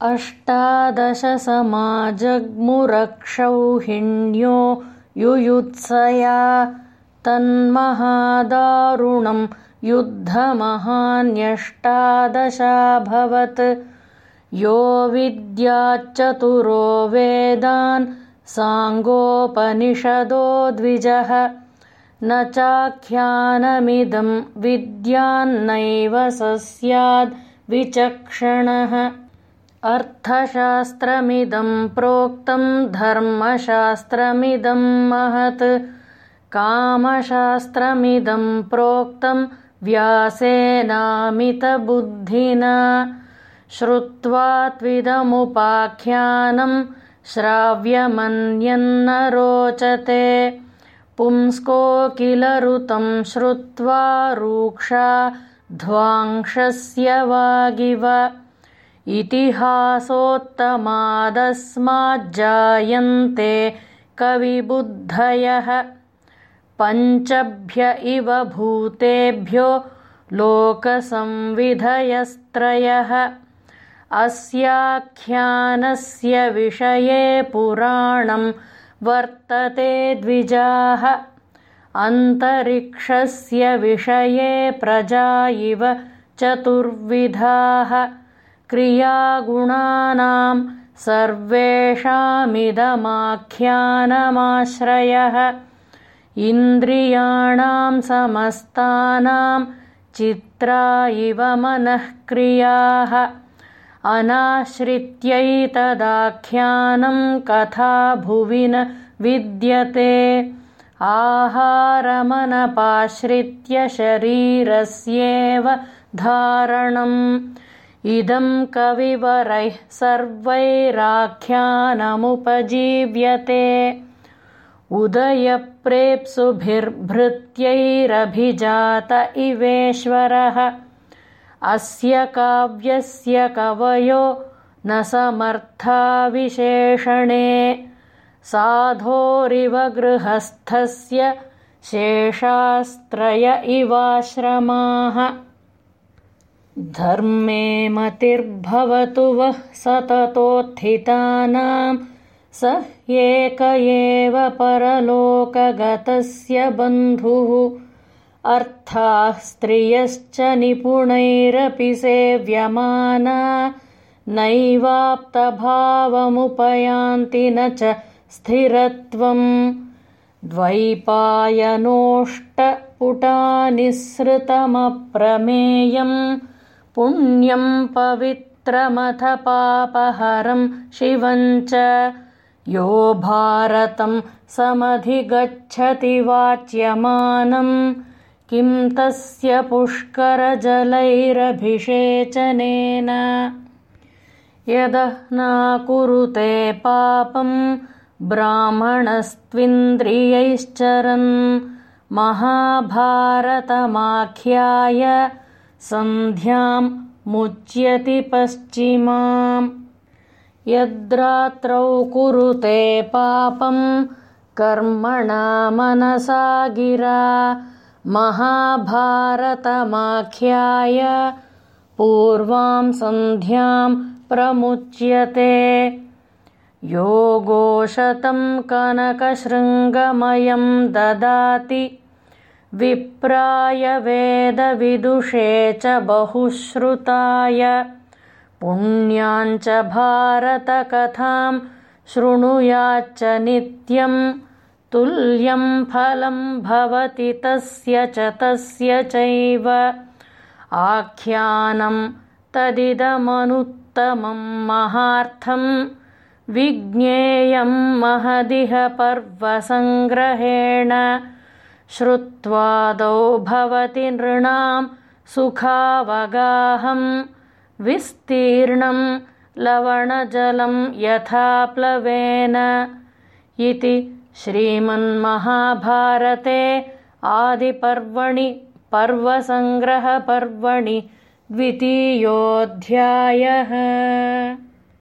अष्टादशसमाजग्मुरक्षौहिण्यो युयुत्सया तन्महादारुणं युद्धमहान्यष्टादशाभवत्। यो विद्याच्चतुरो वेदान् साङ्गोपनिषदो द्विजः। न चाख्यानमिदं विद्यान्नैव स स्याद्विचक्षणः अर्थशास्त्रमिदं प्रोक्तं धर्मशास्त्रमिदं महत्। कामशास्त्रमिदं प्रोक्तं व्यासेनामितबुद्धिना। श्रुत्वा त्विदमुपाख्यानं श्राव्यमन्यन्न रोचते पुंस्कोकिलरुतं श्रुत्वा रूक्षा ध्वांशस्य वागिव इतिहासोत्तमादस्माज्जायन्ते कविबुद्धयः पञ्चभ्य इव भूतेभ्यो लोकसंविधयस्त्रयः। अस्याख्यानस्य विषये पुराणं वर्तते द्विजाः। अन्तरिक्षस्य विषये प्रजा इव चतुर्विधाः क्रियागुणानां सर्वेषामिदमाख्यानमाश्रयः। इन्द्रियाणां समस्तानां चित्रा इव मनःक्रियाः अनाश्रित्यैतदाख्यानं कथा भुवि न विद्यते। आहारमनपाश्रित्य शरीरस्येव धारणम् इदं कविवरैः सर्वैराख्यानमुपजीव्यते। उदयप्रेप्सुभिर्भृत्यैरभिजात इवेश्वरः। अस्य काव्यस्य कवयो न समर्था विशेषणे साधोरिव गृहस्थस्य शेषास्त्रय इवाश्रमाः धर्मे मतिर्भवतु वः सततोत्थितानां। स एक एव परलोकगतस्य बन्धुः। अर्थाः स्त्रियश्च निपुणैरपि सेव्यमाना। नैवाप्तभावमुपयान्ति न च स्थिरत्वम्। द्वैपायनोष्टपुटानिःसृतमप्रमेयम् पुण्यं पवित्रमथ पापहरं शिवञ्च यो भारतं समधिगच्छति वाच्यमानं। किं तस्य पुष्करजलैरभिषेचनेन। यदह्नाकुरुते पापं ब्राह्मणस्त्विन्द्रियैश्चरन्। महाभारतमाख्याय सन्ध्यां मुच्यति पश्चिमाम्। यद्रात्रौ कुरुते पापं कर्मणा मनसा गिरा। महाभारतमाख्याय पूर्वां सन्ध्यां प्रमुच्यते। योगोशतं कनकशृङ्गमयं ददाति विप्राय वेदविदुषे च बहुश्रुताय। पुण्याञ्च भारतकथां शृणुयाच्च नित्यं तुल्यं फलं भवति तस्य च तस्य चैव। आख्यानं तदिदमनुत्तमं महार्थं विज्ञेयं महदिह पर्वसङ्ग्रहेण श्रुत्वादौ भवति नृणां सुखावगाहं विस्तीर्णं लवणजलं यथा प्लवेन इति श्रीमन्महाभारते आदिपर्वणि पर्वसङ्ग्रहपर्वणि द्वितीयोऽध्यायः